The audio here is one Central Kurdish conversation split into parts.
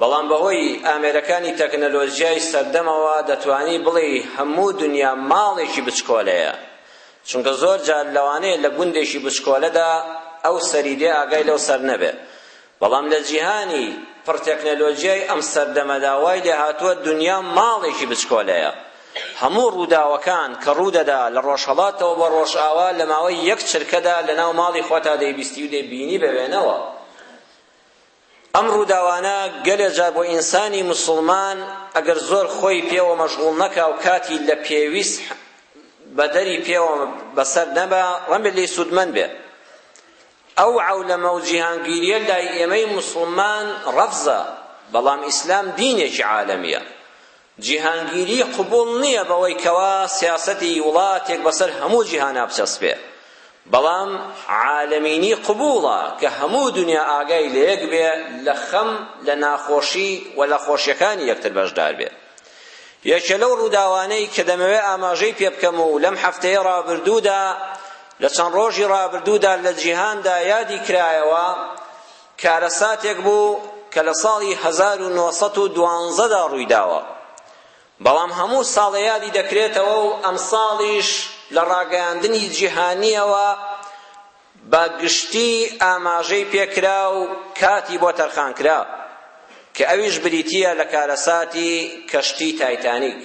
بەڵام بەهۆی ئامێرەکانی تەکنەلۆجیای سەردەمەوە دەتوانی بڵێی هەموو دونیا ماڵێکی بچکۆلەیە چونکە زۆر جار لەوانەیە لە گوندێکی بچکۆلەدا ئەو سەری دێ ئاگای لەو سەر نەبێ بەڵام لە جیهانی پڕ تەکنەلۆجیای ئەم سەردەمەدا وای لێ هاتووە دونیا ماڵێکی بچکۆلەیە هەموو ڕووداوەکان کە ڕوودەدا لە ڕۆژهەڵاتەوە بە ڕۆژئاوا لە ماوەی یەک چرکەدا لەناو ماڵی خۆتا دەیبیستی و دەیبینی بە وێنەوە ئەم ڕووداوانە گەلێ جار بۆ ئینسانی مسوڵمان ئەگەر زۆر خۆی پێوە مەشغوڵ نەکا و کاتی لە پێویست بەدەری پێوە بەسەر نەبا ڕەنبێ لێی سوودمەند بێ ئەو عەولەمە و جیهانگیریە لای ئێمەی مسلمان ڕەفزە بەڵام ئیسلام دینێکی عالەمیە جیهانگیری قبوڵ نییە بەوەی کەوا سیاسەتی وڵاتێک بەسەر هەموو جیهانا بچەسپێ، بەڵام عالەمینی قبوڵە کە هەموو دونیا ئاگای لەیەک بێ لە خەم لە ناخۆشی و لە خۆشیەکانی یەکتر بەشدار بێ. یەکێ لەو ڕووداوانەی کە دەمەوێ ئاماژەی پێ بکەم و لەم هەفتەیە ڕابردوودا لە چەند ڕۆژی ڕابردوودا لە جیهاندا یادی کرایەوە کارەساتێک بوو کە لە ساڵی هەزار و نۆ سەد و دوازدە دا ڕوویداوە، بەڵام هەموو ساڵێ یادی دەکرێتەوە و ئەمساڵیش لە ڕاگەیاندنی جیهانییەوە بە گشتی ئاماژەی پێکرا و کاتی بۆ تەرخانکرا، کە ئەویش بریتییە لە کارەساتی کەشتی تایتانیک،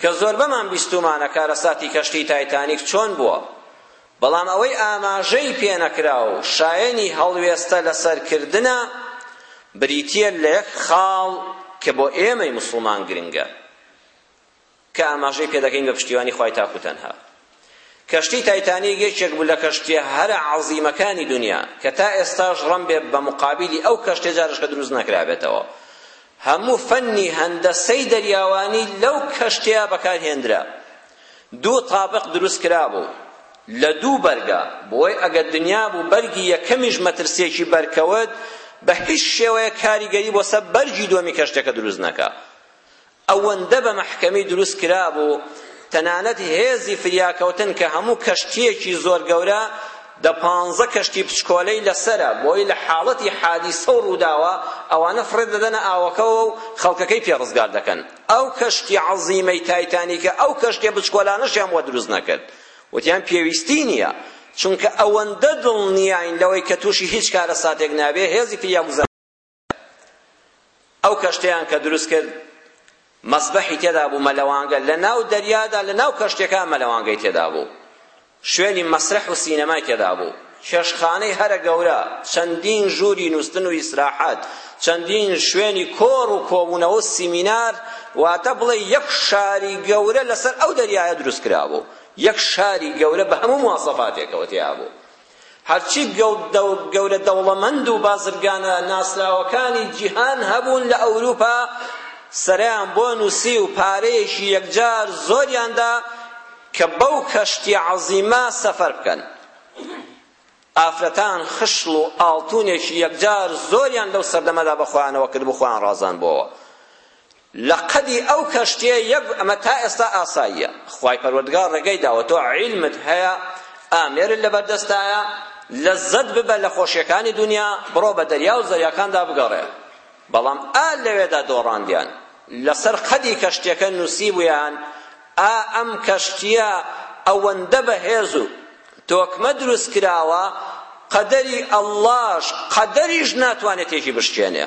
کە زۆربەمان بیستوومانە کارەساتی کەشتی تایتانیک چۆن بووە، بەڵام ئەوەی ئاماژەی پێنەکرا و شایەنی هەڵوێستە لەسەرکردنە بریتییە لە یەک خاڵ کە بۆ ئێمەی موسڵمان گرنگە کە ئاماژەی پێدەکەین بە پشتیوانی خوای تاک و تەنها کەشتی تایتانیک یەکێک بوو لە کەشتیە هەرە عەزیمەکانی دنیا کە تا ئێستاش ڕەم بێ بە مقابلی ئەو کەشتێ جارش کە دروست نەکرابێتەوە هەموو فەنی هەندەسەی دەریاوانی لەو کەشتەیە بەکارهێنرا دوو تابق دروست کرابوو لە دوو بەرگە بۆی ئەگەر دنیا بوو بەرگی یەکەمیش مەترسیەکی بەرکەوت بە هیچ شێوەیە کاریگەری بۆ سەر بەرگی دووەمی کەشتەکە دروست نەکا ئەوەندە بە مەحکەمی دروست کرابوو تەنانەت هێزی فریاکەوتن کە هەموو کەشتیەکی زۆر گەورە دە پانزە کەشتی بچکۆلەی لەسرە بۆی لە حاڵەتی حادیسە و ڕووداوە ئەوانە فڕێ دەدەنە ئاوەکەوە و خەڵکەکەی پێ ڕزگار دەکەن ئەو کەشتی عەزیمەی تایتانیکە ئەو کەشتیە بچکۆلانەشیان بۆ دروست نەکرد وتیان پێویستی نییە چونکە ئەوەندە دڵنیاین لەوەی کە تووشی هیچ کارەساتێک نابێ هێزی تریا گوزەر ئەو کەشتیان کە دروست کرد مەسبەحی تێدا بوو مەلەوانگە لە ناو دەریادا لە ناو کەشتێکە مەلەوانگەی تێدا بوو شوێنی مەسرەح و سینەمای تێدا بوو، چێشتخانەی هەرە گەورە، چەندین ژووری نووستن و ئیسراحەت، چەندین شوێنی کۆڕ و کۆبوونەوە و سیمینار، واتە بڵێ یەک شاری گەورە لەسەر ئەو دەریایە دروست کرابوو، یەک شاری گەورە بە هەموو مواسەفاتێکەوە تێیا بوو. هەرچی گەورە دەوڵەمەند و بازرگانە ناسراوەکانی جیهان هەبوون لە ئەوروپا سەرەیان بۆ نووسی و پارەیەکی یەکجار زۆریان دا کە بەو کەشتی عەزیمە سەفەر بکەن ئافرەتان خشڵ و ئاڵتونێکی یەکجار زۆریان لەو سەردەمەدا بە خۆیانەوە کردبوو خۆیان ڕازان بۆەوە لە قەدی ئەو کەشتیە یەک ئەمە تا ئێستا ئاساییە خوای پەروەردگار ڕێگەی داوە تۆ عیلمت هەیە ئامێرت لەبەردەستایە لەزەت ببە لە خۆشیەکانی دنیا بڕۆ بە دەریا و زەریاکاندا بگەڕێ بەڵام ئا لەوێدا دۆڕاندیان لەسەر قەدی کەشتیەکە نووسیبوویان ئا ئەم کەشتیە ئەوەندە بەهێز و تۆکمە دروست کراوە قەدەری ئەڵڵاش قەدەریش ناتوانێت تێکی بشکێنێ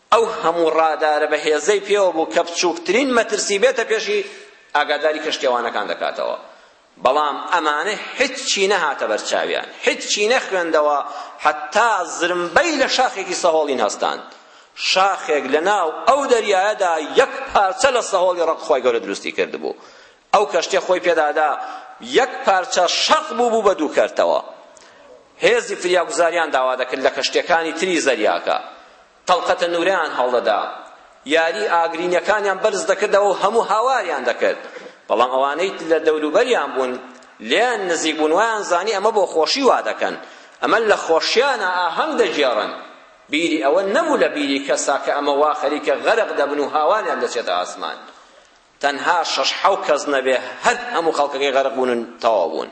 ئەو هەموو ڕادارە بەهێزەی پێوە بوو کە بچووکترین مەترسی بێتە پێشی ئاگاداری کەشتیەوانەکان دەکاتەوە بەڵام ئەمانە هیچی نەهاتە بەرچاویان هیچی نەخوێندەوە حتا زرمبەی لە شاخێکی سەهۆڵین هەستاند شاخێک لەناو ئەو دەریایەدا یەک پارچە لە سەهۆڵی ڕەق خۆی گەورە دروستی کردبوو ئەو کەشتیە خۆی پێدادا یەک پارچە شەق بوو بوو بە دوو کەرتەوە هێزی فریاگوزاریان داوا دەکرد لە کەشتیەکانی تری زەریاکە تەڵقەتە نورەیان هەڵدەدا یاری ئاگرینەکانیان بەرز دەکردەوە و هەموو هاواریان دەکرد بەڵام ئەوانەی لە دەوروبەریان بوون لێن نزیک بوون وایان زانی ئەمە بۆ خۆشی وا دەکەن ئەمە لە خۆشیانە ئاهەنگ دەگێڕن بیری ئەوە نەبوو لە بیری کەسا کە ئەمە وا خەریکە غەرق دەبن و هاوانیان دەچێتە ئاسمان تەنها شەش حەو کەس نەبێ هەر هەموو خەڵکەکەی غەرق بوون و تەواو بوون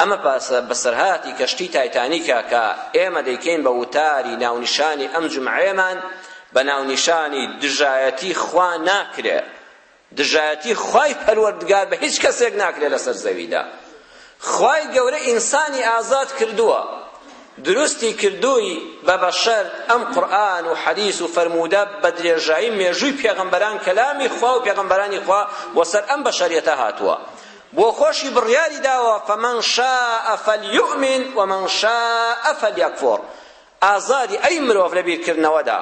ئەمە پاسە بەسەرهاتی کەشتی تایتانیکە کە ئێمە دەیکەین بە وتاری ناونیشانی ئەم جمعەیەمان بە ناونیشانی دژایەتی خوا ناکرێ دژایەتی خوای پەروەردگار بە هیچ کەسێک ناکرێ لەسەر زەویدا خوای گەورە ئینسانی ئازاد کردووە دروستی کردووی بە بەشەر ئەم قورئان و حەدیس و فەرموودە بە درێژایی مێژووی پێغەمبەران کەلامی خوا و پێغەمبەرانی خوا بۆ سەر ئەم بەشەریەتە هاتووە بۆ خۆشی بڕیاری داوە فمن شاء فلیؤمن ومن شاء فلیکفر ئازادی ئەی مرۆڤ لە بیرکردنەوەدا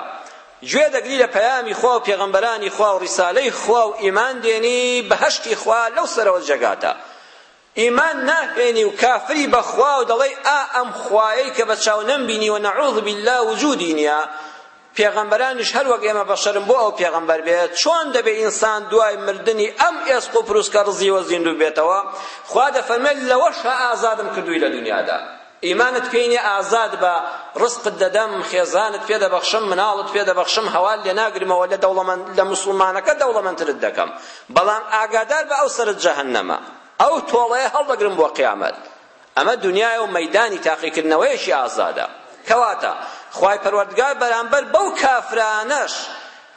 گوێ دەگری لە پەیامی خوا و پێغەمبەرانی خوا و ڕیسالەی خوا و ئیمان دێنی بەهەشتی خوا لەو سەرەوە جێگاتە ئیمان ناهێنی و کافری بە خوا و دەڵێی ئا ئەم خوایەی کە بە چاو نەمبینی و نەعوذ باللە وجودی نییە پێغەمبەرانیش هەر وەک ئێمە بەشەرم بۆ ئەو پێغەمبەر بێت چۆن دەبێ ئینسان دوای مردنی ئەم ئێسق و پروسکە ڕزیوە زیندوو بێتەوە خوا دەفەرمێت لەوەشە ئازادم کردووی لە دنیادا ئیمانت پێی نیە ئازاد بە ڕزقت دەدەم خێزانت پێ دەبەخشم مناڵت پێ دەبەخشم هەوات لێ ناگرمەوە لە دەوڵەمەند لە موسڵمانەکە دەوڵەمەندترت دەکەم بەڵام ئاگادار بە ئەو سەرت جەهەنەمە ئەو تۆڵەیە هەڵدەگرم بۆ قیامەت ئەمە دنیای و مەیدانی تاقیکردنەوەیەکی ئازادە کەواتە خوای پەروەردگار بەرامبەر بەو کافرانەش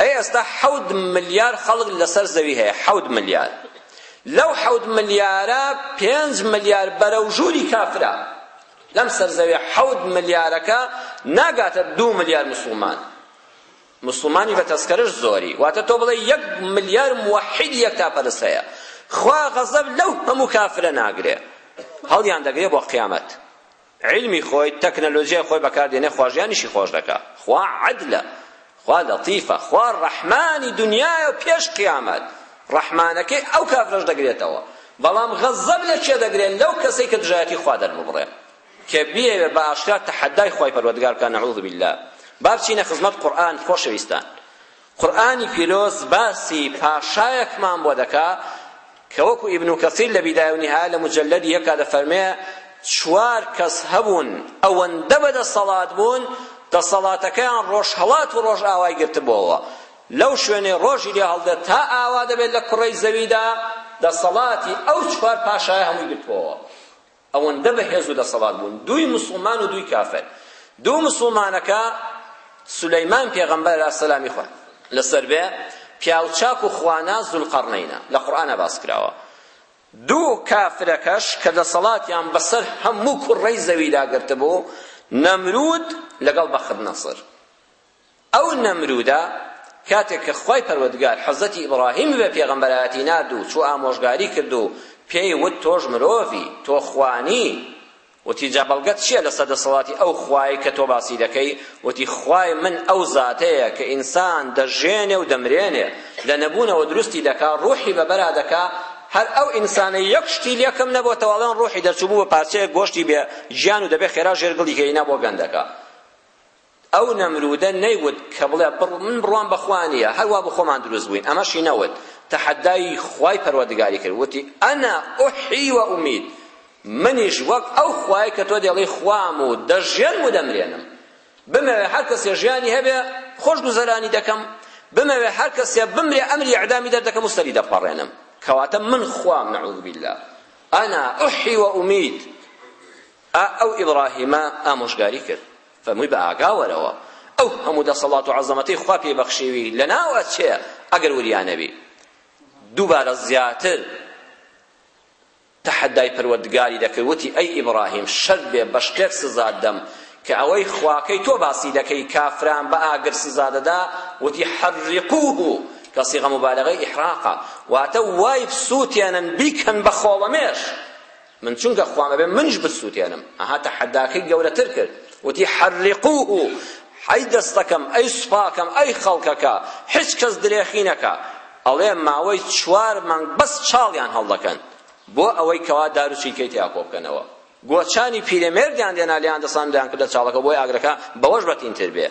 ئەی ئێستا حەوت ملیار خەڵک لەسەر زەوی هەیە حەوت ملیار لەو حەوت ملیارە پێنج ملیار بەرەو ژووری کافرە لەم سەرزەوێ حەوت ملیارەکە ناگاتە دوو ملیار مسلمان مسلمانی بە تەسکەرش زۆری واتە تۆ بڵێ یەک ملیار موحید یەک تا پەرست هەیە خوا غەزەب لەو هەموو کافرە ناگرێ هەڵیان دەگرێ بۆ قیامەت عیلمی خۆی تەکنەلۆجیای خۆی بەکاردێنێ خوا ژیانیشی خۆش دەکا خوا عەدلە خوا لەتیفە خوا ڕەحمانی دنیایە و پێش قیامەت ڕەحمانەکەی ئەو کافرەش دەگرێتەوە بەڵام غەزەب لە کێ دەگرێت لەو کەسەی کە دژایەتی خوا دەرببڕێ کە بیەوێ بە ئاشکرا تەحەدای خوای پەروەردگار بکا نەعوذ باللە با بچینە خزمەت قورئان خۆشەویستان قورئانی پیرۆز باسی پاشایەکمان بۆ دەکا کە وەکو ئیبن کەسیر لە بیدایە و نیهایە لە مجەلەدی یەکا دەفەرمێ چوار کەس هەبوون ئەوەندە بە دەسەڵات بوون دەسەڵاتەکەیان ڕۆژهەڵات و ڕۆژئاوای گرتبۆوە لەو شوێنێ ڕۆژی لێ هەڵدێت تا ئاوا دەبێت لە کوڕەی زەویدا دەسەڵاتی ئەو چوار پاشایە هەمووی گرتبۆوە ئەوەندە بەهێز و دەسەڵات بوون دووی موسڵمان و دووی کافر دوو موسڵمانەکە سولەیمان پێغەمبەر علیه السلامی خوا لەسەر بێ پیاوچاک و خوانا زولقەرنینە لە قورئانا باس کراوە دوو کافرەکەش کە دەسەڵاتیان بەسەر هەموو کوڕەی زەویدا گرتبوو نەمرود لەگەڵ بەخت نەسر ئەو نەمرودە کاتێک کە خوای پەروەردگار حەزرەتی ئیبڕاهیمی بە پێغەمبەرایەتی نارد و چوو ئامۆژگاری کرد و پێی وت تۆش مرۆڤی تۆ خوانی وتی جا بەڵگەت چییە لەسەر دەسەڵاتی ئەو خوای کە تۆ باسی دەکەی وتی خوای من ئەو زاتەیە کە ئینسان دەژێنێ و دەمرێنێ لە نەبوونەوە دروستی دەکا ڕوحی بەبەرا دەکا هەر ئەو ئینسانە یەک شتی لەکەم نەبووە تەواڵیان ڕوحی دەرچوو بوو بە پارچەیەک گۆشتی بێ گیان و دەبێ خێرا ژێر گڵی هێینا بۆ گەندەکە ئەو نەمرودە نەیوت کە بڵێ بڕ من بڕوام بە خوا نییە هەر وا بۆ خۆمان دروست بووین ئەمەشی نەوت تەحەدای خوای پەروەردگاری کرد وتی ئەنا ئوحی و ئومید منیش وەک ئەو خوای کە تۆ دێڵی خوام و دەژێن و دەمرێنم بمەوێ هەر کەسێ ژیانی هەبێ خۆش گوزەرانی دەکەم بمەوێ هەر کەسێ بمرێ ئەمری ئەعدامی دەردەکەم و سەری دەپەڕێنم کەواتە من خوام نعوذ بالله ئەنا ئوحی و ئومید ئەو ئیبراهیمە ئامۆژگاری کرد فەرمووی بە ئاگا وەرەوە ئەو هەموو دەسەڵات و عەزەمەتەی خوا پێی بەخشیوی لەناو ئەچێ ئەگەر وریا نەبی دووبارە زیاتر تەحەدای پەروەردگاری دەکرد وتی ئەی ئیبراهیم شەرت بێ بە شتێک سزات دەم کە ئەوەی خواکەی تۆ باسی دەکەی کافران بە ئاگر سزا دەدا وتی حەرقوه کە سیغە مبالغەی ئیحراقە واتە وای بسووتێنن بیکەن بە خۆڵەمێش من چونکە خوام ئەبێ منیش بتسووتێنم ئەها تەحەداکەی گەورەتر کرد وتی حەرقوه ئەی دەستەکەم ئەی سوپاکەم ئەی خەڵکەکە هیچ کەس درێخی نەکا ئەڵێ ماوەی چوار مانگ بەس چاڵیان هەڵدەکەن بۆ ئەوەی کەوا دار و چیلکەی تیا کۆ بکەنەوە گۆچانی پیرەمێردیان دێنا لێیان دەسان دەیان کردە چاڵەکە بۆی ئاگرەکە بەوەش بەتینتر بێ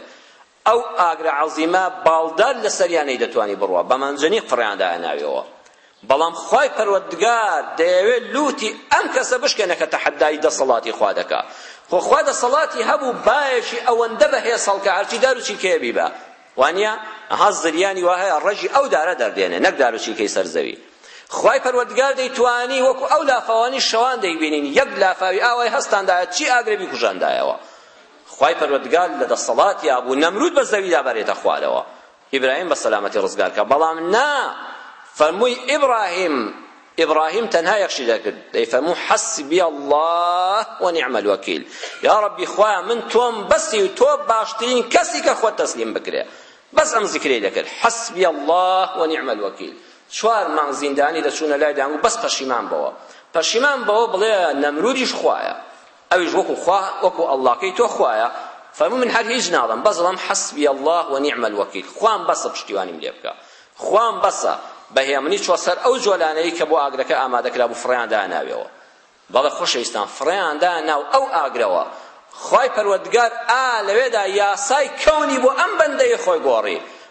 ئەو ئاگرە عەزیمە باڵدار لەسەریان نەیدەتوانی بڕوا بە مەنجەنیق فڕێیاندایە ناویەوە بەڵام خوای پەروەردگار دەیەوێ لوتی ئەم کەسە بشکێنە کە تەحەدای دەسەڵاتی خوا دەکا خۆ خوا دەسەڵاتی هەبوو بایەکی ئەوەندە بەهێز هەڵکە هەرچی دار و چیلکەیە بیبا وانە ها زریانی وا هەیە ڕەژی ئەو دارە دەردێنێ نەک دار و چیلکەی سەر زەوی خوای پەروەردگار دەیتوانی وەکو ئەو لافاوانی شەوان دەیبینین یەک لافاوی ئاوای هەستاندایە چی ئاگرێ بیکوژاندایەوە خوای پەروەردگار لە دەسەڵاتیا بوو نەمرود بە زەویدا بەرێتە خوارەوە ئیبراهیم بە سەلامەتی ڕزگار کا بەڵام نا فەرمووی ئیبراهیم ئیبراهیم تەنها یەخشی دەکرد دەی فەرموو حەسبی الله ونعم الوکیل یا ربی خوایە من تۆم بەسی و تۆ باشترین کەسی کە خۆت تەسلیم بکرێ بەس ئەم زیکرەی دەکرد حەسبی الله ونعم الوکیل چوار مانگ زیندانی دەچوونە لای دەنگو بەس پەشیمان بەوە پەشیمان بەوە بڵێ نەمرودیش خوایە ئەویش وەکو خوا وەکو اللەکەی تۆ خوایە فەرموو من هەر هیچ ناڵێم بەس دەڵێم حەسبی اللە و نیعم الوکیل خوام بەسە پشتیوانیم لێ بکە خوام بەسە بە هێمنی چوە سەر ئەو جۆلانەی کە بۆ ئاگرەکە ئامادە کرابوو فڕێیان دایە ناویەوە بەڵێ خۆشەویستان فڕێیان دایە ناو ئەو ئاگرەوە خوای پەروەردگار ئا لەوێدا یاسای کەونی بۆ ئەم بەندەی خۆی گۆڕی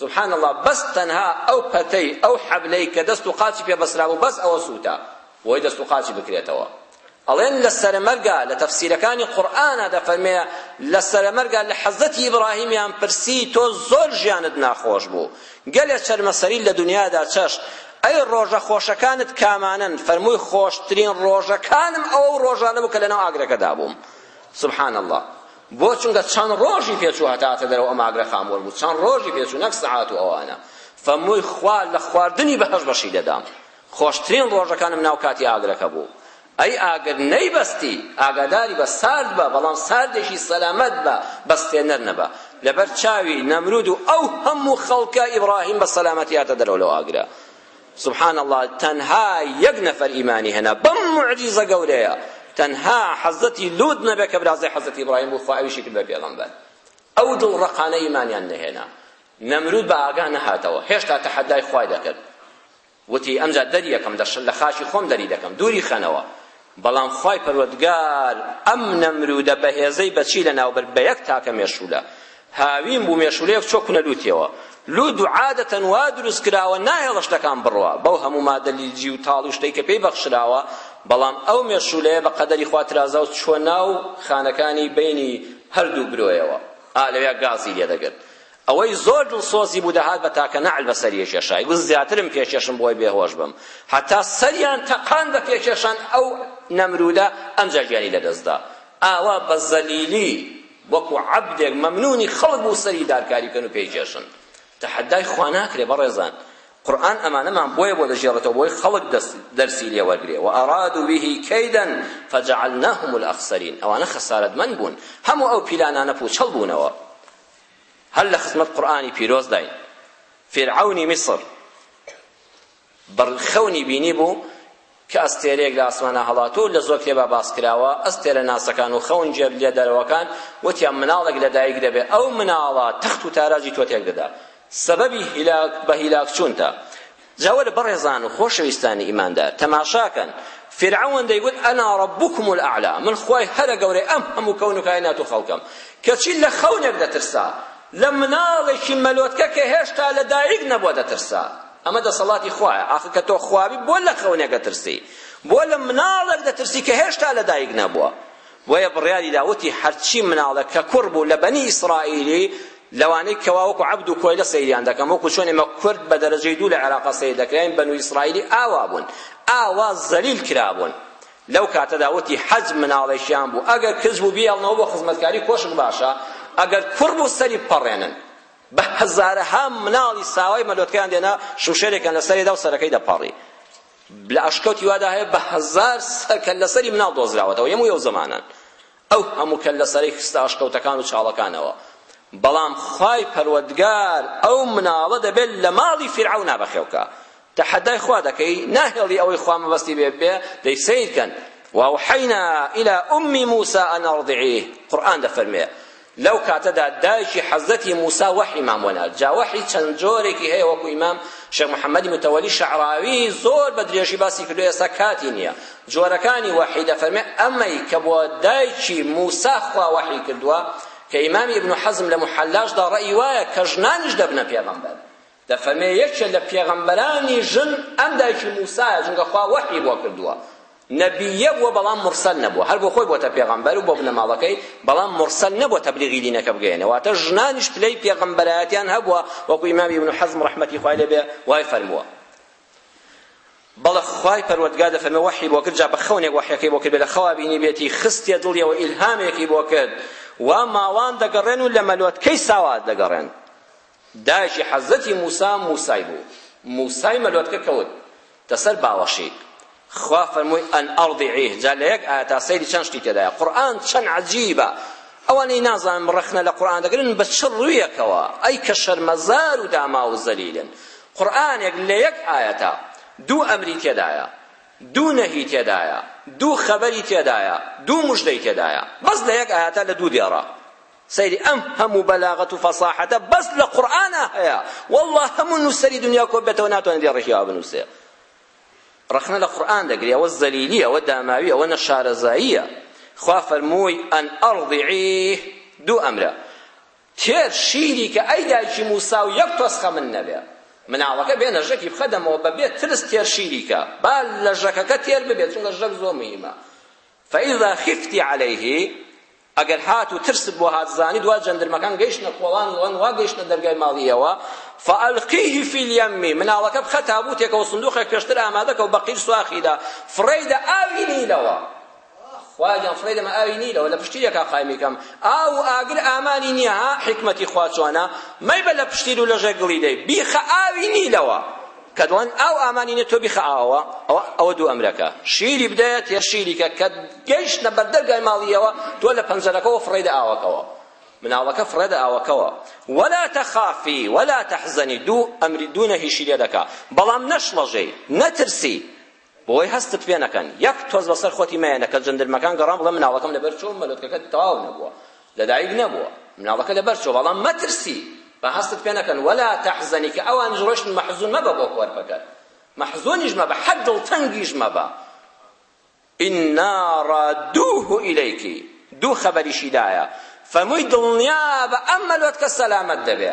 سبحان اللە بەس تەنها ئەو پەتەی ئەو حەبلەی کە دەست و قاچی پێ بەسرابوو بەس ئەوە سووتە بۆی دەست و قاچی بکرێتەوە ئەڵێن لە سەرمەرگا لە تەفسیرەکانی قورئانا دەفەرمێ لە سەرمەرگا لە حەزەتی ئیبراهیمیان پرسی تۆ زۆر ژیانت ناخۆش بوو گەلێ چەرمەسەری لە دنیادا چەشت ئەی ڕۆژە خۆشەکانت کامانن فەرمووی خۆشترین ڕۆژەکانم ئەو ڕۆژانە بوو کە لەناو ئاگرەکەدا بووم سبحان الله بۆ چونکە چەند ڕۆژی پێچوو هەتاتە دەرەوە ئەم ئاگرە خامۆر بوو چەند ڕۆژی پێچوو نەک سەعات و ئەوانە فەمووی خوا لە خواردنی بەهەش بەشی دەدام خۆشترین ڕۆژەکانم ناو کاتی ئاگرەکە بوو ئەی ئاگر نەیبەستی ئاگاداری بە سارد بە بەڵام ساردێکی سەلامەت بە بەستێنەر نەبە لەبەر چاوی نەمرود و ئەو هەموو خەڵکە ئیبراهیم بە سەلامەتی هاتە دەرەوە لەو ئاگرە سبحان اللە تەنها یەک نەفەر ئیمانی هێنا بەم معجیزە گەورەیە تەنها حەزەتی لوت نەبێ کە برازەی حەزەتی ئیبراهیم بوو خوا ئەویشی کرد بە پێغەمبەر ئەو دڵ ڕەقانە ئیمانیان نەهێنا نەمرود بە ئاگا نەهاتەوە هێشتا تەحەدای خوای دەکرد وتی ئەمجا دەری یەکەم لە خاچی خۆم دەری دەکەم دووری خەنەوە بەڵام خوای پەروەردگار ئەم نەمرودە بەهێزەی بەچی لەناوبرد بە یەک تاکە مێشوولە هاوین بوو مێشوولەیەک چۆ کونە لووتیەوە لووت و عادەتەن وا دروست کراوە ناهێڵە شتەکان بڕوا بەو هەموو مادە لیجی و تاڵ و شتەی کە پێی بەخشراوە بەڵام ئەو مێشوولەیە بە قەدەری خوا ترازا و چووە ناو خانەکانی بینی هەردوو برۆیەوە ئالەوێ گازی لێدەگرت ئەوەی زۆر دڵسۆزی بوو دەهات بە تاکە نەعل بەسەری ئەکێشا ئەیگوت زیاترم پێکێشن بۆی بێهۆش بم هەتا سەریان تەقان بە پێکێشان ئەو نەمرودە ئەمجا گیانی لەدەستدا ئاوا بە زەلیلی وەکو عەبدێک مەمنونی خەڵک بوو سەری دارکاری بکەن و پێیکێشن تەحەدای خوا ناکرێ بەڕێزان قورآن ئەمانەمان بۆیە بۆ دەژێڕێتەوە بۆی خەڵک دەرسی لێ وەرگرێ و ئەرادو بهی کەیدەن فجعلناهم الأخسرین ئەوانە خەسارەتمەند بوون هەموو ئەو پیلانانە پوچەڵ بوونەوە هەر لە خزمەت قورئانی پیرۆزداین فیرعەونی میسر بە خەونی بینی بوو کە ئەستێرەیەک لە ئاسمانە هەڵاتوو لە زۆر کتێبا باس کراوە ئەستێرە ناسەکان و خەون جێ لێ دەرەوەکان وتیان مناڵێک لەدایک دەبێ ئەو مناڵە تەخت و تاراجی تۆ تێک دەدا سەبەبی هیلاک بە هیلاک چوونتە جا وەرە بەڕێزان و خۆشەویستانی ئیماندار تەماشاکەن فرعون دەیگوت انا ربكم الاعلى من خوای هەرە گەورەی ئەم هەموو کەون و کاینات و خەڵکەم کەچی لە خەونێک دەترسا لە مناڵێکی مەلۆتکە کە هێشتا لە دایک نەبووە دەترسا ئەمە دەسەڵاتی خوایە ئاخر کە تۆ خوابی بۆ لە خەونێک دەترسی بۆ لە مناڵێک دەترسی کە هێشتا لە دایک نەبووە بۆیە بڕیاری دا وتی هەرچی مناڵێک کە کوڕ بوو لە بەنی ئیسرائیلی لەوانەی کەوا وەکو عەبد و کۆیلە سەیریان دەکەم وەکو چۆن ئێمە کورد بە دەرەجەی دوو لە عێراقا سەیر دەکراین بەنو ئیسرائیلی ئاوا بوون ئاوا زەلیل کرابوون لەو کاتەدا وتی حەج مناڵێکیان بوو ئەگەر کچ بوو بیاڵنەوە بۆ خزمەتکاری کۆشک باشە ئەگەر کوڕ بوو سەری بپەڕێنن بە هەزارەها مناڵی ساوای مەلۆتکەیان دێنا شوشەرێکیان لەسەرێدا و سەرەکەی دەپەڕی لە ئەشکەوتی وادا هەیە بە هەزار سەر کەللەسەری مناڵ دۆزراوەتەوە یەم و یەو زەمانان ئەو هەموو کەللەسەرەی خستە ئەشکەوتەکان و چاڵەکانەوە بەڵام خوای پەروەردگار ئەو مناڵە دەبێت لە ماڵی فیرعەونا بەخێوکە تحدای خوا دەکەی ناهێڵی ئەوەی خوا مەبەستی بێ بێ دەی سیرکەن واوحینا الى ام موسى ان ارضعيه قرآن دەفەرمێ لەو کاتەدا دایکی حەزرەتی موسا وەحی مام وەنارد جا وەحی چەند جۆرێکی هەیە وەکو ئیمام شێخ محەممەدی متەوەلی شەعراوی زۆر بە درێژی باسی کردو ئێستا کاتی نییە جۆرەکانی وەحی دەفەرمێ ئەمەی کە بۆ دایکی موسا خوا وەحی کردووە کە ئیمامی ابن حەزم لە محەلاشدا ڕەئی وایە کە ژنانیش دەبنە پێغەمبەر دەفەرمێ یەکێ لە پێغەمبەرانی ژن ئەم دایکی موسایە چونکە خوا وەحی بۆ کردووە نەبیە بووە بەڵام مرسەل نەبووە هەر بۆ خۆی بۆتە پێغەمبەر و بۆ بنەماڵەکەی بەڵام مرسەل نەبووە تەبلیغی دینەکە بگەیەنێ واتە ژنانیش پلەی پێغەمبەرایەتیان هەبووە وەکو ئیمامی ابن حەزم ڕەحمەتی خوای لێ بێ وای فەرمووە بەڵە خوای پەروەردگا دەفەرمێ وەحی بۆ کرد جا بە خەونێک وەحیەکەی بۆ کرد بێ لە خەوا بینی بێتی خستیە دڵیەوە ئیلهامێکی بۆ کرد وا ماڵان دەگەڕێن و لە مەلۆتکەی ساوات دەگەڕێن دایکی حەزرەتی موسا موسای بوو موسای مەلۆتکە کەوت تە سەر باوەشیک خوا فەرمووی ئەن ئەڕدیعیه جا لە یەک ئایەتا سەیری چەند شتی تێدایە قورئان چەند عەجیبە ئەوانەی نازانن ڕەخنە لە قورئان دەگرن بە چ ڕوویەکەوە ئەی کە شەرمەزار و داماو و زەلیلن قورئانێک لە یەک ئایەتە دوو ئەمری تێدایە دوو نەهی تێدایە دوو خەبەری تێدایە دوو مژدەی تێدایە بەس لە یەک ئایەتە لە دوو دێڕە سەیری ئەم هەموو بەلاغەت و فەساحەتە بەس لە قورئانا هەیە وەڵڵا هەموو نووسەری دنیا کۆ بێتەوە ناتوانێت لێ ڕێکی وا بنووسێ ڕەخنە لە قورئان دەگرێ ئەوە زەلیلی ئەوە داماوی ئەوە نەشارەزاییە خوا فەرمووی ئەن ئەڕضیعیه دوو ئەمرە تێر شیری کە ئەی دایکی موسا و یەک تۆسخە من نەبێ مناڵەکە بێ لەژەکی بخە دەمەوە بەبێ ترس تێر شیریکە با لەژەکەکە تێر ببێت چونکە ژەک زۆر مهمە فإذا خفت عليه ئەگەر هات و ترست بۆ هات زانی دوا جەندرمەکان گەیشتنە کۆڵان و ئەن وا گەیشتنە دەرگای ماڵیەوە فألقیه فی الیمی مناڵەکە بخە تابوتێکەوە سندوقێک پێشتر ئامادەکە و بەقیر سواخیدا فڕێیدە ئاوی نیلەوە خواجان فڕێدە مە ئاوی نیلەوە لە پشتی یەکا قایمی کەم ئاو و ئاگر ئامانی نییە ها حکمەتی خوا چۆنە مەیبە لە پشتیر و لەژێ گڵی دەی بیخە ئاوی نیلەوە کە دڵن ئاو ئامانی نێ تۆ بیخە ئاوەوە ئەوە ئەوە دوو ئەمرەکە شیری بدەیە تێ شیریکە کە گەیشتە بەر دەرگای ماڵیەوە تۆ لە پەنجەرەکەەوە فڕێدە ئاوەکەوە مناڵەکە فڕێدە ئاوەکەوە ولا تخافی ولا تحزنی دوو ئەمری دوو نەهیشی لێ دەکا بەڵام نەشڵەژێی نەترسی بۆی هەستت پێ نەکەن یەک تۆز بەسەر خۆتی مەیەنە کە جندرمەکان گەڕان بڵێ مناڵەکەم لەبەر چۆ مەلۆتکەکە تەواو نەبووە لەدایک نەبووە مناڵەکە لەبەر چۆ بەڵام مەترسی با هەستت پێ نەکەن وەلا تەحزەنی کە ئەوانیش ڕۆشتن مەحزون مەبە بۆ کۆرپەکەت مەحزونیش مەبە حەد دڵتەنگیش مەبە ئینا ڕادوه ئیلەیکی دوو خەبەریشی دایە فەمووی دڵنیا بە ئەم مەلۆتکە سەلامەت دەبێ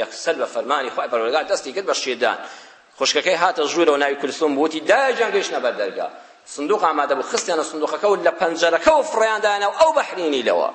یەکسەر بە فەرمانی خوای پەروەردگار دەستی کرد بە شیردان خوشکەکەی هاتە ژوورەوە ناوی کولسوم بوو وتی دایەجان گەیشتە بەر دەرگا سندوق ئامادە بوو خستیانە سندوقەکە و لە پەنجەرەکە و فڕیاندایە ناو ئەو بەحری نیلەوە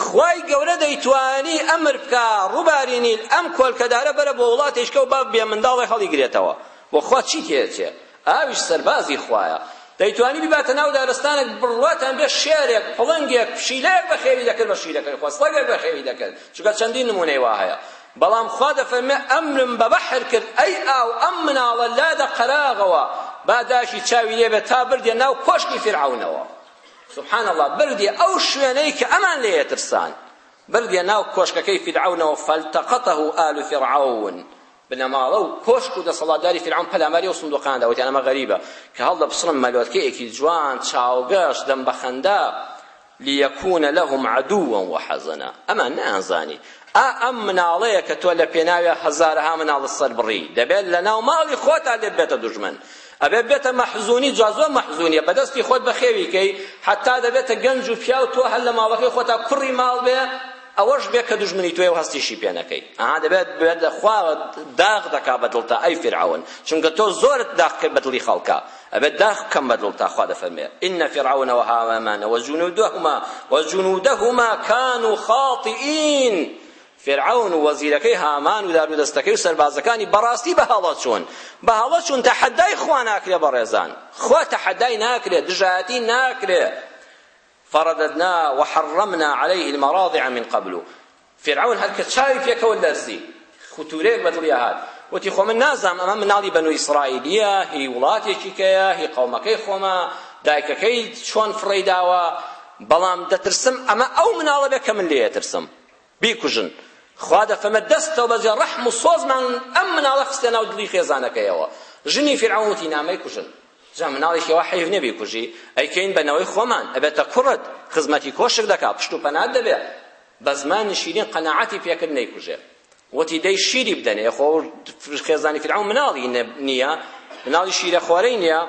خوای گەورە دەیتوانی ئەمر بکا ڕووباری نیل ئەم کۆلکەدارە بەرە بۆ وڵاتێشکە و با بێ منداڵێ هەڵیگرێتەوە و خوا چی تێچێ ئاویش سەربازی خوایە دەیتوانی بیباتە ناو دارستانێک بڕواتان بێ شێرێک پڵنگێک پشیلەیەک بەخێوی دەکرد بە شیرەکەی خۆ سەگێک بەخێوی دەکرد چونکە چەندین نمونەی وا هەیە بەڵام خوا دەفەرمێ ئەمرم بە بەحر کرد ئەی ئاو ئەم مناڵە لادە قەراغەوە با داشی چاوی لێبێ تا بردێ ناو کۆشکی فیرعەونەوە سبحان الله بردێ ئەو شوێنەی کە ئەمان لێ ترسان بردێ ناو کۆشکەکەی فیرعەونەوە فالتقطه آل فرعون بنەماڵە و کۆشک و دەسەڵاتداری فیرعەون پەلاماری ئەو سندووقانە دا، وتیان ئەمە غەریبە، کە هەڵدەپچڕن مەلۆتکەیەکی جوان، چاوگەش، دەم بە خەندە، لیەکوونە لەهم عەدووەن و حەزەنا، ئەمان نەیانزانی ئا ئەم مناڵەیە کە تۆ لە پێناویا هەزارەها مناڵت سەربڕی، دەبێت لە ناو ماڵی خۆتا لێت ببێتە دوژمن، ئەبێت ببێتە مەحزوونی، جا زۆر مەحزوونییە، بە دەستی خۆت بەخێوی کەی، حەتتا دەبێتە گەنج و پیاو، تۆ هەر لە ماڵەکەی خۆتا کوڕی ماڵ بێ، ئەوەش بێ کە دوژمنی تۆیەو هەستیشی پێ نەکەی ئەها دەبێت بێت لە خوا داغ دەکا بە دڵتا ئەی فیرعەون چونکە تۆ زۆرت داغ کرد بە دڵی خەڵکا ئەبێت داغ بکەم بە دڵتا خوا دەفەرمێ ان فرعون وهامان وجنودهما وجنودهما كانوا خاطئين فرعون و وەزیرەکەی هامان و دار و دەستەکەی و سەربازەکانی بەڕاستی بە هەڵە چوون بە هەڵە چوون تەحەدای خوا ناکرێ بەڕێزان خوا تەحەدای ناکرێ دژایەتی ناکرێ فرددنا وحرمنا علیه المراضع من قبل فیرعەون هەر کە چاوی پێکەوە لەرزی ختورەیەک بە دڵیا هات وتی خۆ من نازام ئەمە مناڵی بەنو ئیسرائیلیە هی وڵاتێکی کەیە هی قەومەکەی خۆمە دایکەکەی چۆن فڕێی داوە بەڵام دەترسم ئەمە ئەو مناڵە بێ کە من لێ ترسم بیکوژن خوا دەفەمە دەست تەوبەزێ ڕەحم و سۆزمان ئەم مناڵە خستە ناو دڵی خێزانەکەیەوە ژنی فیرعەون وتی نا مەیکوژن جا مناڵێکی وا حەیف نیە بیکوژی ئەیکەین بە نەوەی خۆمان ئەبێتە کوڕت خزمەتی کۆشک دەکا پشت و پەنات دەبێ بە زمانی شیرین قەناعەتی پێکرد نەیکوژێ وتی دەی شیری بدەنێ خۆ خێزانی فرعون مناڵی نییە مناڵی شیرە خۆرەی نییە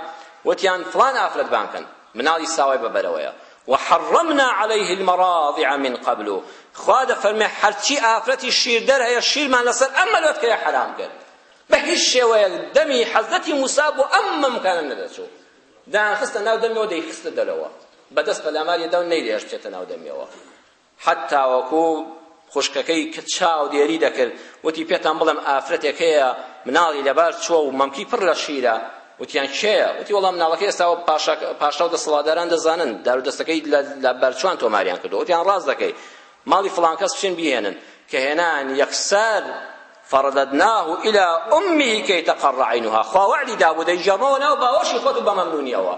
وتیان فلان ئافرەت بانکەن مناڵی ساوای بە بەرەوەیە وحرمنا علیه المراضع من قبل خوا دەفەرمێ هەرچی ئافرەتی شیردەر هەیە شیرمان لەسەر ئەم مەلوەتکەیە حەرام کرد بە هیچ شێوەیەک دەمی حەزەتی موسا بۆ ئەم مەمکانە نەدەچوو دانخستە ناو دەمیەوە دەیخستە دەرەوە بەدەست پەلاماری داو نەیرێش بچێتە ناو دەمیەوە حەد تاوەکو خوشکەکەی کە چاودێری دەکرد وتی پێتان بڵێم ئافرەتێک هەیە مناڵی لەبار چووە و مەمکی پڕ لە شیرە وتیان کێیە وتی وەڵام مناڵەکە ئێستا پاشا پاشا و دەسەڵاتداران دەزانن دارو دەستەکەی لە بەرچوان تۆماریان کردو وتیان ڕاست دەکەی ماڵی فڵان کەس بچین بهێنن کە هێنان یەکسەر فرددناه إلى أمه كي تقر عينها خوا وعدي دابو دەیگەڕمەوە ناو باوەشی خۆت و بە مەمنونیەوە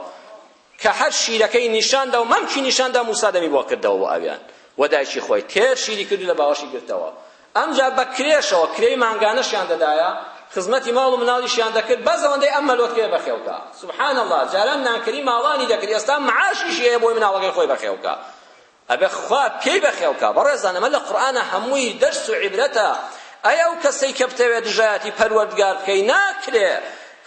کە هەر شیرەکەی نیشان دا و مەمکی نیشان دا موسا دەمی بۆ کردەوە بۆ ئەویان و دایکی خۆی تێر شیری کرد و لە باوەشی گرتەوە ئەمجا بە کرێشەوە کرێی مانگانەشیان دەدایە خزمەتی ماڵ و مناڵیشیان دەکرد بەس ئەوەندەی ئەم مەلۆتکەیە بەخێوکە سبحان الله جاران نانکری ماڵانی دەکرد ئێستا معاشیشی هەیە بۆی مناڵەکەی خۆی بەخێوکە ئەبێ خوا پێی بەخێو کا. بەڕێزان ئەمە لە قورئانە هەمووی دەرس و عیبرەتە ئەی ئەو کەسەی کە بتەوێ دژایەتی پەروەردگار بکەی ناکرێ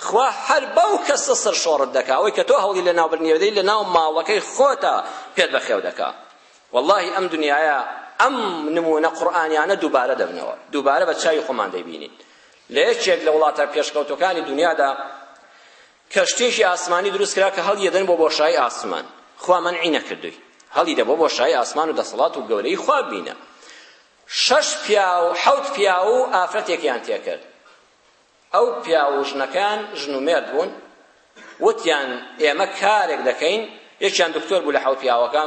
خوا هەر بەو کەسە سەرشۆڕت دەکا ئەوەی کە تۆ هەوڵی لەناوبردنی دەدەی لەناو ماڵەکەی خۆتا پێت بەخێو دەکا واللهی ئەم دنیایە ئەم نمونە قورئانیانە دووبارە دەبنەوە دووبارە بە چاوی خۆمان دەیبینین لە یەکێک لە وڵاتە پێشکەوتەکانی دنیادا کەشتییەکی ئاسمانی دروست کرا کە هەڵیدەن بۆ بۆشایی ئاسمان خوا مەنعی نەکردووی هەڵیدە بۆ بۆشایی ئاسمان و دەسەڵات و گەورەی خوا بینە شەش پیاو و حەوت پیاو و ئافرەتێکیان تێکرد ئەو پیاو و ژنەکان ژن و مێرد بوون وتیان ئێمە کارێک دەکەین یەکیان دکتۆر بوو لە حەوت پیاوەکە،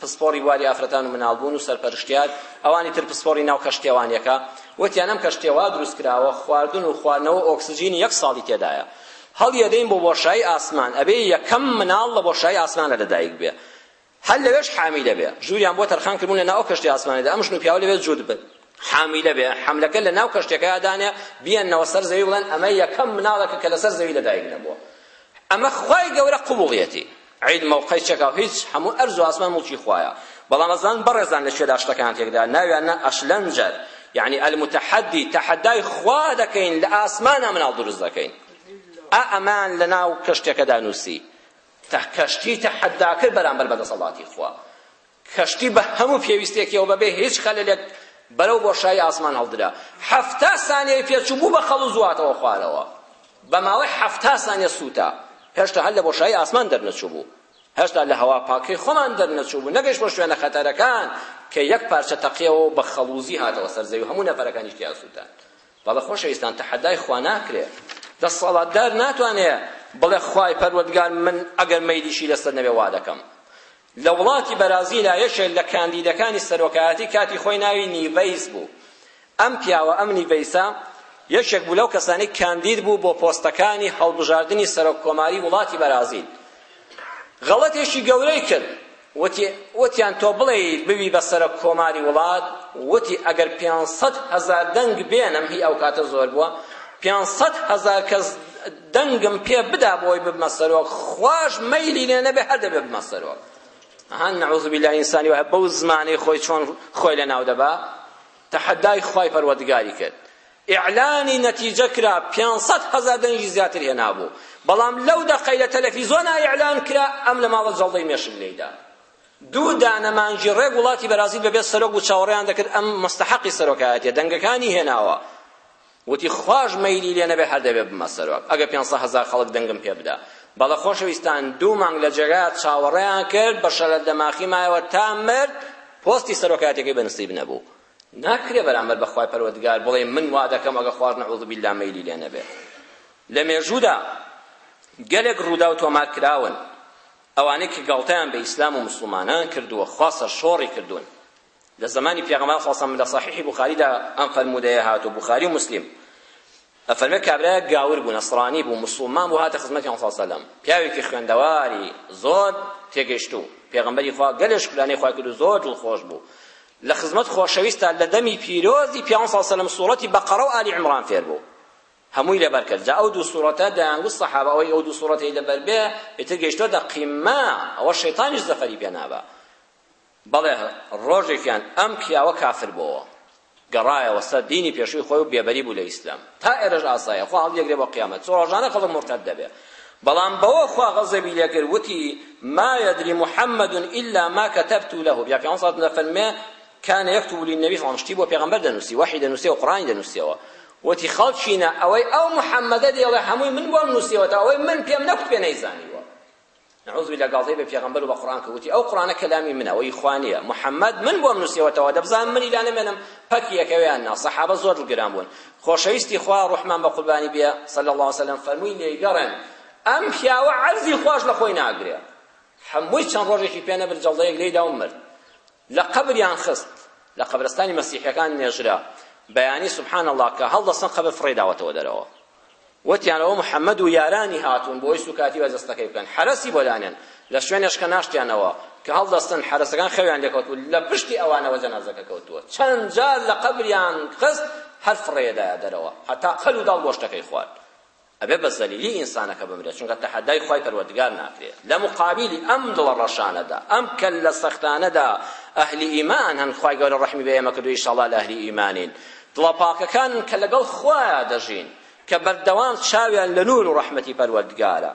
پسپۆڕی بواری ئافرەتان و مناڵبوون و سەرپەرشتیار، ئەوانی تر پسپۆڕی ناو کەشتیەوانیەکە. وتیان ئەم کەشتیە وا دروست کراوە، خواردن و خواردنەوە و ئۆکسجینی یەک ساڵی تێدایە. هەڵیەدەین بۆ بۆشایی ئاسمان، ئەبێ یەکەم مناڵ لە بۆشایی ئاسمانە لە دایک بێ. هەر لەوێش حامیلە بێ. ژووریان بۆ تەرخان کردبوون لە ناو ئەو کەشتیە ئاسمانیەدا، ئەم ژن و پیاوە لەوێ جووت بن. حامیلە بێ حەملەکە لە ناو کەشتەکەیا دانێ بیانەوە سەر زەوی بڵێن ئەمە یەکەم مناڵێکە کە لەسەر زەوی لەدایک نەبووە ئەمە خوای گەورە قبوڵیەتی عید موقعی چەکا هیچ هەموو ئەرز و ئاسمان مڵکی خوایە بەڵام ئەزان بەڕێزان لە شوێدا شتەکان تێکدا ناویان نا ئەشلەنجەر یعنی المتحدی تەحەدای خوا دەکەین لە ئاسمانە مناڵ دروست دەکەین ئا ئەمان لە ناو کەشتەکەدا نووسی تە کەشتی تەحەدا کرد بەرامبەر بە دەسەڵاتی خوا کەشتی بە هەموو پێویستێکی و بەبێ هیچ خەلەلێک بەرەو بۆشایی ئاسمان هەڵدرا. حەفتا سانیەی پێچوو بوو بە قەڵوز و هاتەوە خوارەوە. بە ماوەی حەفتا سانیە سووتا. هێشتا هەر لە بۆشایی ئاسمان دەرنەچووبوو. هێشتا لە هەوا پاکەی خۆمان دەرنەچووبوو. نەگەیشتبووە شوێنە خەتەرەکان کە یەک پارچە تەقیەوە و بە قەڵوزی هاتەوە سەر زەوی و هەموو نەفەرەکانیش تیا سووتان. بەڵێ خۆشەویستان تەحەدای خوا ناکرێ. دەسەڵاتدار ناتوانێ بڵێ خوای پەروەردگار من ئەگەر مەیلیشی لەسەر نەبێ وادەکەم. لە وڵاتی بەرازیلا یەکێک لە کاندیدەکانی سەرۆکایەتی کاتی خۆی ناوی نیڤەیس بوو ئەم پیاوە ئەم نیڤەیسە یەکێک بوو لەو کەسانی کاندید بوو بۆ پۆستەکانی هەڵبژاردنی سەرۆک کۆماری وڵاتی بەرازیل غەڵەتێکی گەورەی کرد وتی وتیان تۆ بڵێ ببی بە سەرۆک کۆماری وڵات وتی ئەگەر 500 هزار دەنگ بێنم هی ئەو کاتە زۆر بووە 500 هزار کەس دەنگم پێ بدا بۆی ببمە سەرۆک خواش مەیلی لێ نەبێ هەر دەبێ ببمە سەرۆک ها نعوذ بالله ئینسانی وایە بەو زمانەی خۆی چۆن خۆی لە ناو دەبا تەحەدای خوای پەروەردگاری کرد ئیعلانی نەتیجە کرا پێنسەد هەزار دەنگی زیاتر هێنابوو بەڵام لەو دەقەی لە تەلەفیزۆنا ئیعلان کرا ئەم لە ماڵە جەڵدەی مێشک لێیدا دوو دانە مانگی ڕێک وڵاتی بەرازیل بەبێ سەرۆک و چاوەڕێیان دەکرد ئەم مستحقی سەرۆکایەتیە دەنگەکانی هێناوە وتی خواش مەیلی لێ نەبێ هەر دەبێ ببمە سەرۆک ئەگەر پێنج سەد هەزار خەڵک دەنگم پێ بدا. بەڵێ خۆشەویستان دوو مانگ لە جێگا چاوەڕێیان کرد بە شەرەف دەماخی مایەوە تا مرد پۆستی سەرۆکایەتیەکەی بە نسیب نەبوو. ناکرێ بەرامبەر بە خوای پەروەردگار بڵێی من وا دەکەم ئەگەر خواش نعوذ باللە مەیلی لێ نەبێ. لە مێژوودا گەلێک ڕووداو تۆمار کراون ئەوانەی کە گاڵتەیان بە ئیسلام و موسڵمانان کردووە خوا سەرشۆڕی کردوون. لە زەمانی پێغەمبەر صلی اللە علیە و سلم لە صحیح بوخاریدا ئەم فەرموودەیە هاتووە بوخاری و موسلیم ئەفەرمێ کابرایەک گاور بوو نەسرانی بوو موسڵمان بوو هاتە خزمەتی پێغەمبەر صلی اللە علیه و سلم پیاوێکی خوێندەواری زۆر تێگەیشتوو پێغەمبەری خوا گەلێ شکرانەی خوای کرد و زۆر دڵخۆش بوو لە خزمەت خۆشەویستا لە دەمی پیرۆزی پیاوان صلی سەلم سوڕەتی بەقەڕە و ئالی عمران فێر بوو هەمووی لەبەر کرد جا ئەو دوو سوڕەتە دەیانگوت سەحابە ئەوەی ئەو دوو سوڕەتی لەبەر بێ ئیتر گەیشتۆتە قیمە ئەوە شەیتانیش زەفەری پێ نابا بەڵێ ڕۆژێکیان ئەم پیاوە کافر بۆوە گەڕایەوە سەر دینی پێشووی خۆی و بێبەری بوو لە ئیسلام تا ئێرەش ئاسایە خۆ هەڵیەگرێ بۆ قیامەت چۆ ڕۆژانە خەڵک مرتد دەبێ بەڵام بەوە خوا غەزەبی لێکرد وتی ما يدري محمد الا ما كتبت له بیا پیامبر صلی الله فەرمێ كان يكتب للنبي صلی الله شتی بۆ پێغەمبەر دەنووسی وحی دەنووسی و قرآنی دەنووسیەوە وتی خەڵکینە ئەوەی ئەو محەممەدە دێڵێ هەمووی من بۆم نووسیەوە تا ئەوەی من پێم نەکوت پێ نەیزانیوە نعوذ باللە گاڵتەی بە پێغەمبەر و بە قورئان کرد وتی ئەو قورئانە کەلامی منە وەی خوا نییە محەممەد من بۆم نووسیوەتەوە دەبزانم منی لا نەمێنم پەک یەکەوێیان نا سەحابە زۆر دڵگران بوون خۆشەویستی خوا ڕوحمان بە قوربانی بێ صلی الله وسلم فەرمووی لێیگەڕێن ئەم پیاوە عەرزی خواش لە خۆی ناگرێ هەمووی چەند ڕۆژێکی پێ نەبرد جەڵدەیەک لێی دا و مرد لە قەبریان خست لە قەبرستانی مەسیحیەکان نێژرا بەیانی سبحان اللە کە هەڵدەستن قەبر فڕێ داوەتەوە دەرەوە وتیان ئەوە محەممەد و یارانی هاتوون بۆی سوکاتی بە جەستەکەی بکەن حەرەسی بۆ دانێن لە شوێنێش کە ناشتیانەوە کە هەڵدەستن حەرەسەکان خەویان لێکەوت و لە پشتی ئەوانەوە جەنازەکە کەوتووە چەند جار لە قەبریان خست هەر فڕێدایە دەرەوە هەتا قەل و داڵ گۆشتەکەی خوارد ئەبێت بە زەلیلی ئینسانەکە بمرێت چونکە تەحەدای خوای پەروەردگار ناکرێت لە مقابیلی ئەم دڵە ڕەشانەدا ئەم کەللە سەختانەدا ئەهلی ئیمان هەن خوای گەورە ڕەحمی بە ئێمە کردووە ئیشەڵا لە ئەهلی ئیمانین دڵە پاکەکانن کە لەگەڵ خوایە دەژین کە بەردەوام چاویان لە نور و ڕەحمەتی پەروەردگارە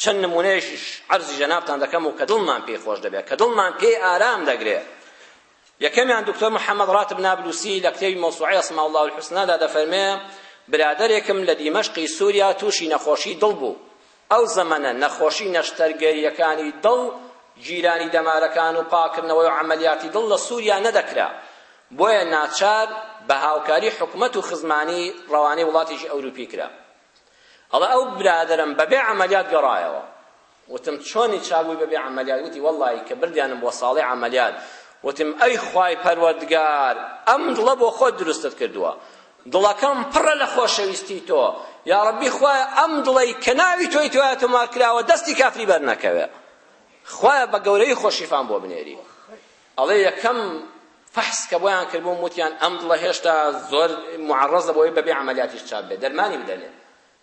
چەند نمونەیەکیش عەرزی جەنابتان دەکەم و کە دڵمان پێی خۆش دەبێت کە دڵمان پێی ئارام دەگرێت یەکەمیان دکتۆر محەمەد ڕاتب نابلوسی لە کتێبی مەوسوعەی اسماء اللە الحسنی دا دەفەرمێ برادەرێکم لە دیمەشقی سوریا تووشی نەخۆشی دڵ بوو ئەو زەمەنە نەخۆشی نەشتەرگەرییەکانی دڵ گیرانی دەمارەکان و پاکردنەوەی و عەمەلیاتی دڵ لە سوریا نەدەکرا بۆیە ناچار بە هاوکاری حکومەت و خزمانی ڕەوانەی وڵاتێکی ئەوروپی کرا ئەڵە ئەو برادەرم بەبێ عەمەلیات گەڕایەوە وتم چۆنی چاک بووی بەبێ عەمەلیات وتی وەڵڵاهی کە بردیانم بۆ ساڵی عەمەلیات وتم ئەی خوای پەروەردگار ئەم دڵە بۆ خۆت دروستت کردووە دڵەکەم پڕە لە خۆشەویستی تۆ یا ڕەبی خوایە ئەم دڵەی کە ناوی تۆی تۆیا تۆمار کراوە دەستی کافری بەر نەکەوێ خوایە بە گەورەی خۆ شیفام بۆ بنێری ئەڵێ یەکەم فحس کە بۆیان کردبووم وتیان ئەم دڵە هێشتا زۆر معڕەزە بۆی بەبێ عملیاتیش چاپ بێت دەرمانی بدەنێ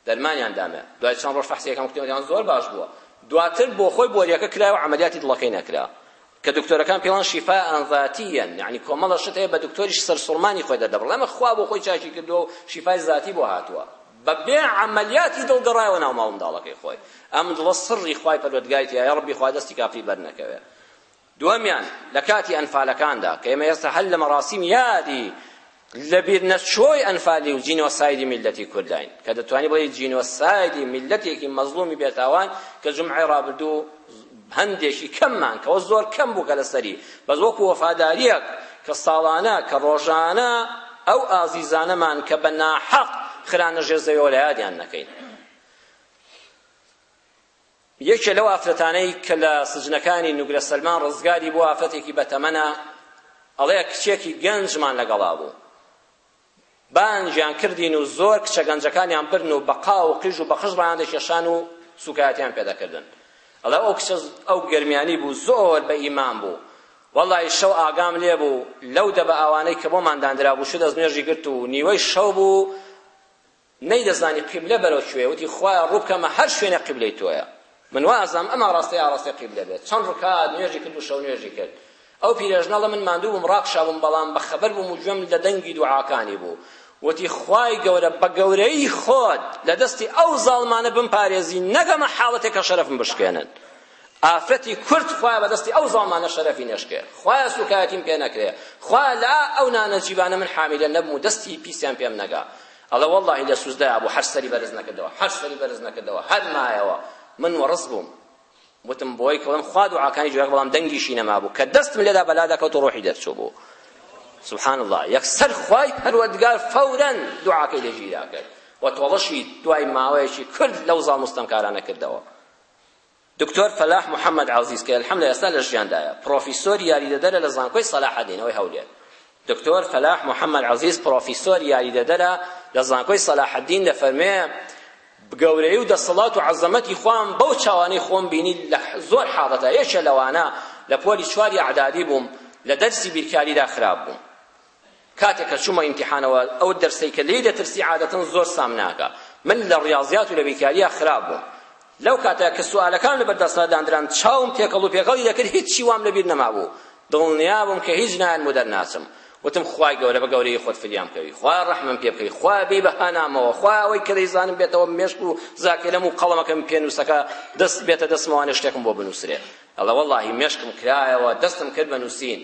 دەرمانیان دامێ دوای چەند ڕۆژ فەحسی یەکەم کتێوەیان زۆر باش بووە دواتر بۆ خۆی بۆریەکە کرا و عملیاتی دڵەکەی نەکرا کە دکتۆرەکان پێڵان شیفا ئەنڤاتیەن یعنی کۆمەڵە شت هەیە بە دکتۆریش سەرسوڕمانی خۆی دەردەبڕ لەمە خوا بۆ خۆی چاکی کردووە و شیفای زاتی بۆ هاتووە بەبێ عملیاتی دڵ گەڕایەوە ناو ماڵنداڵەکەی خۆی ئەم دڵە سڕی خوای پەروەردگای تێ یا ڕبی خوا دەستی کافری بەر نەکەوێ دووەمیان لە کاتی ئەنفالەکاندا کە ئێمە ئێستا هەر لە مەراسیمی یادی لەبیر نەچووی ئەنفالی و جینۆسایدی میللەتی کورداین کە دەتوانی بڵێ جینۆسایدی میللەتێکی مەزڵومی بێتاوان کە جمعەی ڕابردوو هەندێکی کەممان کەەوە زۆر کەم بوو کە لەسەری بەس وەکو وەفاداریەک کە ساڵانە کە ڕۆژانە ئەو ئازیزانەمان کە بە ناحەق خرانە ژێزەوەلایادیان نەکەین یەکێ لەو ئافرەتانەی کە لە سجنەکانی نوگرە سەلمان ڕزگاری بووە ئافرەتێکی بەتەمەنە ئەڵێ کچێکی گەنجمان لەگەڵا بوو بانگیان کردین و زۆر کچە گەنجەکانیان برن و بەقا و قیژ و بەخش ڕایان دەکێشان و سوکایەتیان پێدەکردن ئەڵێ ئەو کچە ئەو گەرمیانی بوو زۆر بە ئیمان بوو وەڵی شەو ئاگام لێ بوو لەو دەبە ئاوانەی کە بۆمان داندرا بوو شو دەست نوێژی گرت و نیوەی شەو بوو نەیدەزانی قیبلە بەرەو کوێیە وتی خوایە ڕووبکەمە هەر شوێنێک قیبلەی تۆیە من وا ئەزانم ئەم ئاڕاستەی ئاڕاستەی قیبلە بێت چەند ڕکات نوێژی کرد و شەو نوێژی کرد ئەو پیرێژنە ڵە من ماندوو بووم ڕاکشابووم بەڵام بە خەبەر بووم و گوێم لە دەنگی دوعاکانی بوو وتی خوای گەورە بە گەورەی خۆت لە دەستی ئەو زاڵمانە بمپارێزی نەگەمە حاڵەتێک کە شەرەفم بشکێنن ئافرەتی کورد خوایە بەدەستی ئەو زامانە شەرەفی نەشکێ خوایە سوکایەتیم پێ نەکرێ خوا لە ئەو نانە جیبانە من حامیلە نەبم و دەستی پیسیان پێم نەگا ئەڵێ وەڵڵاهی لە سوزدایا بوو هەر سەری بەرز نەکردەوە هەر سەری بەرز نەکردەوە هەر مایەوە من وەڕس بووم وتم بۆی کەڵم خوا دوعاکانی جوێک بەڵام دەنگیشی نەمابوو کە دەستم لێدا بەلا دەکەوت و ڕۆحی دەرچوو بوو سبحان الله یەکسەر خوای پەروەردگار فورا دوعاکەی لێ ژیرا کرد و تۆڵەشی دوای ماوەیەکی کرد لەو زاڵ مستەمکارانە کردەوە دکتۆر فەلاح محەمەد عەزیز کە ئەلحەمدە ئێستا لە ژیاندایە، پڕۆفیسۆری یاریدەدەرە لە زانکۆی سەلاحەدینەوەی هەولێر. دکتۆر فەلاح محەمەد عەزیز پڕۆفیسۆری یاریدەدەرە لە زانکۆی سەلاحەدین دەفەرموێ، گەورەیی و دەسەڵات و عەزەمەتی خوام بەو چاوانەی خۆم بینی لە زۆر حاڵەتا، یەکێ لەوانە لە پۆلی چواری ئەعدادی بووم لە دەرسی بیرکاریدا خراپ بووم، کاتێک کە چوومە ئیمتیحانەوە ئەو دەرسەی کە لێی دەترسی عادەتەن زۆر سام ناکا من لە ڕیاضیات و لە بیرکارییا خراپ بووم لەو کاتە کە سوالەکان لە بەردەستا داندران چاوم تێکەڵ و پێکەڵی دەکرد هیچی وام لە بیر نەمابوو دڵنیا بووم کە هیچ نایەن مدەر ناچم وتم خوای گەورە بە گەورەی خۆت فریام کەوی خوا ڕەحمم پێ بکەی خوا بی بەها نامەوە خوا ئەوەی کە دەیزانم بێتەوە مێشک و زاکێلەم و قەڵەمەکەم پێنووسەکە دەست بێتە دەستمەوانە شتێکم بۆ بنووسرێ ئەڵە وەڵاهی مێشکم کرایەوە دەستم کرد بە نووسین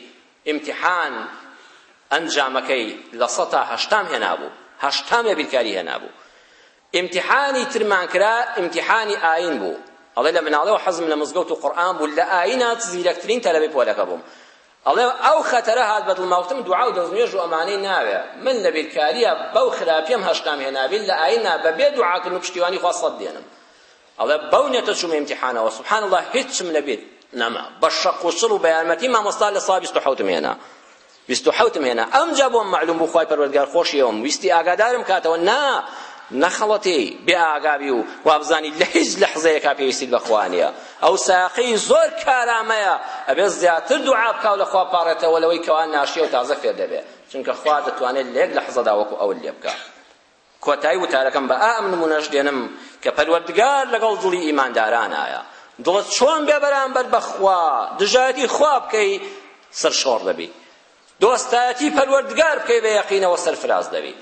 ئیمتیحان ئەنجامەکەی لە سەتا هەشتام هێنابوو هەشتامێ بیرکاری هێنابوو ئیمتیحانی ترمان کرا ئیمتیحانی ئاین بوو ئەڵێ لە مناڵەوە حەزم لە مزگەوت و قورئان بوو لە ئاینە زیرەکترین تەلەبەی پۆلەکە بووم ئەڵێ ئەو خەتەرە هات بە دڵماوتم دوعا و دەستنوێژ و ئەمانەی ناوێ من لە بیرکاریە بەو خراپیم هەشتام هێنابین لە ئاینە بەبێ دوعاکردن و پشتیوانی خوا سەد دێنم ئەڵێ بەو نیەتە چوومە ئیمتیحانەوە سبحان اللە هیچم لە بیر نەما بە شەق و شڵ و بە یارمەتی مامۆستا لە ساڵ بیست و حەوتم هێنا بیست و حەوتم هێنا ئەمجا بۆم معلوم بوو خوای پەروەردگار خۆشیەوەم ویستی ئاگادارم کاتەوە نا نەخەڵەتی بێ ئاگابی و وابزانی لە هیچ لەحزەیەکا پێویستیت بە خوا نییە ئەو ساقەی زۆر کارامەیە ئەبێ زیاتر دوعا بکاو لە خوا پاڕێتەوە لەوەی کەوا ناشیە و تازە فێر دەبێ چونکە خوا دەتوانێت لە یەک لەحزەدا وەکو ئەول لێ بکا کۆتایی وتارەکەم بە ئام نمونەش دێنم کە پەروەردگار لەگەڵ دڵی ئیماندارانایە دڵت چۆن بێ بەرامبەر بە خوا دژایەتی خوا بکەی سەرشۆڕ دەبی دۆستایەتی پەروەردگار بکەی بە یەقینەوە سەرفراز دەبی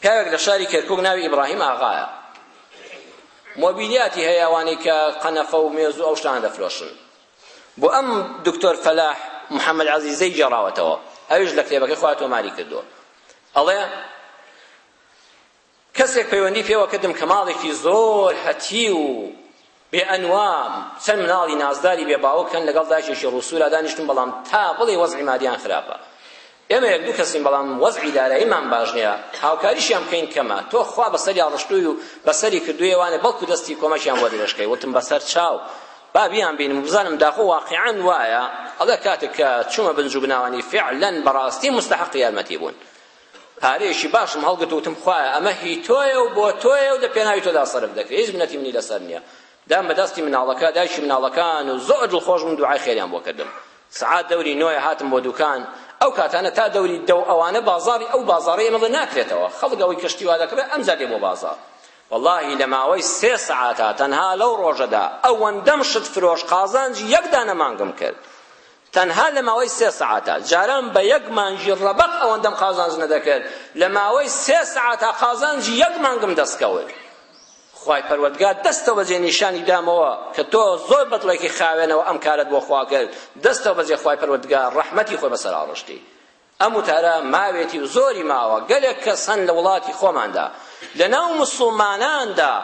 پیاوێک لە شاری کەرکوک ناوی ئیبراهیم ئاغایە مۆبیلیاتی هەیە ئەوانەی کە قەنەفە و مێز و ئەو شتانە دەفرۆشن بۆ ئەم دکتۆر فەلاح محەممەد عەزیزەی گێڕاوەتەوە ئەویش لە کتێبەکەی خوا تۆماری کردووە ئەڵێ، کەسێک پەیوەندی پێوە کردم کە ماڵێکی زۆر هەتیو و بێ ئەنوام چەند مناڵی نازداری بێ باوکن لەگەڵ دایکێکی ڕووسورا دانیشتم بەڵام تا بڵێ وەزعی مادیان خراپە ئێمە یەک دوو کەسین بەڵام وەزعی داراییمان باش نییە هاوکاریشیان بکەین کەمە تۆ خوا بەسەریان ڕشتووی و بەسەری کردوویەوانێ بەڵکو دەستی کۆمەکیان بۆ درێژکەی وتم بەسەر چاو با بیانبینم و بزانم داخۆ واقیعەن وایە، ئەڵێ کاتێک کە چوومە بنجوبناوانی فیعلەن بەڕاستی موستەحەقی یارمەتی بوون. پارەیەکی باشم هەڵگرت و وتم خوایە ئەمە هی تۆیە و بۆ تۆیە و لە پێناوی تۆدا سەرف دەکرێ، هیچ منەتی منی لەسەر نییە. دام بە دەستی مناڵەکە، دایکی مناڵەکان و زۆر دڵخۆش بووم دوعای خێریان بۆ کردم. سەعات دەوری نۆیە هاتم بۆ دوکان، ئەو کاتانە تا دەوری دە و ئەوانە بازاڕی ئەو بازاڕەی ئێمە بڵێ ناکرێتەوە، خەڵک ئەوەی کەشتی وا دەکڕێ ئەمجا دێ بۆ بازاڕ. وەڵاهی لە ماوەی سێ سەعاتە تەنها لەو ڕۆژەدا ئەوەندەم شت فرۆشت قازانجی یەک دانە مانگم کرد تەنها لە ماوەی سێ سەعاتە جاران بە یەک مانگی ڕەبەق ئەوەندەم قازانج نەدەکرد لە ماوەی سێ سەعاتە قازانجی یەک مانگم دەستکەوت خوای پەروەردگار دەستەوە بەجێ نیشانی دامەوە کە تۆ زۆر بەدڵێکی خاوێنەوە ئەم کارەت بۆ خوا کرد دەستەوە بەجێ خوای پەروەردگار ڕەحمەتی خۆی بەسەر ئاڕشتی ئەم وتارە ماوێتی و زۆری ماوە گەلێک کەس هەن لە وڵاتی خۆماندا لە ناو مسوڵماناندا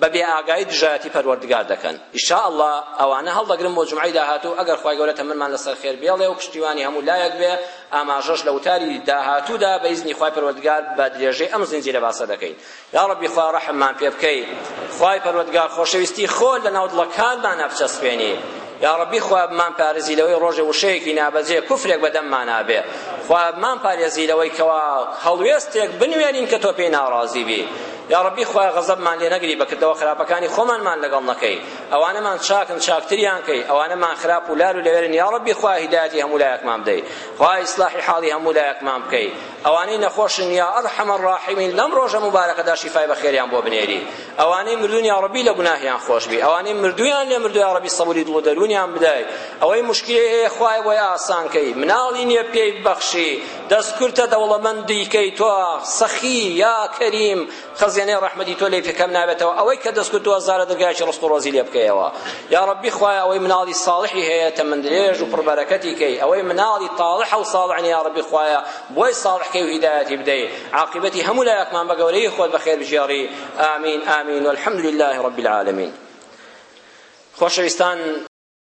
بە بێ ئاگایی دژایەتی پەروەردگار دەکەن ئیشا ئەڵڵا ئەوانە هەڵدەگرم بۆ جمعەی داهاتوو ئەگەر خوای گەورە تەمەنمان لەسەر خێر بێڵێ و پشتیوانی هەموو لایەک بێ ئاماژەش لە وتاری داهاتوودا بە ئیزنی خوای پەروەردگار بە درێژەی ئەم زنجیرە باسە دەکەین یاڕەبی خوا ڕەحممان پێ بکەی خوای پەروەردگار خۆشەویستی خۆت لەناو دڵەکانمانا بچەسپێنی یاڕەبی خوا بمان پارێزی لەوەی ڕۆژێ وشەیەکی نابەجێ کوفرێک بەدەممانا بێ خوا بمان پارێزی لەوەی کەوا هەڵوێستێک بنوێنین کە تۆ پێی ناڕازی بی یاڕەبی خوا غەزەبمان لێ نەگری بەکردەوە خراپەکانی خۆمانمان لەگەڵ نەکەی ئەوانەمان چاکن چاکتریان کەی ئەوانەمان خراپ و لار و لەوێرن یاڕەبی خوا هیدایەتی هەموو لایەکمان بدەی خوا ئیسلاحی حاڵی هەموو لایەکمان بکەی ئەوانەی نەخۆشن یا ئەرحەم الراحمین لەم ڕۆژە موبارەکەدا شیفای بەخێریان بۆ بنێری ئەوانەی مردوون یا ڕەبی لە گوناهیان خۆش بی ئەوانەی مردوویان لێ مردوو یا ڕەبی سەبوری دڵ و دەروونیان بدای ئەوەی مشکلەی هەیە خوای بۆی ئاسان کەی مناڵی نییە پێی بەخشی دەست کورتە دەوڵەمەندی کەی تۆ سەخی یا کەریم خەزێنەی ڕەحمەتی تۆ لێ پێکەم نابێتەوە ئەوەی کە دەست کردووە زارە دەرگایەکی ڕزق و ڕۆزی لێ بکەیەوە یا ڕەبی خوایە ئەوەی مناڵی ساڵحی هەیە تەمەندرێژ و پڕبەرەکەتی کەی ئەوەی مناڵی تاڵحە و ساڵح نیە یا ڕەبی خوایە بۆی ساڵح کەی و هیدایەتی بدەی عاقبەتی هەموو لایەکمان بە گەورەی خۆت بەخێر بژێڕی ئامین ئامین والحمد لله رب العالمین خۆشەویستان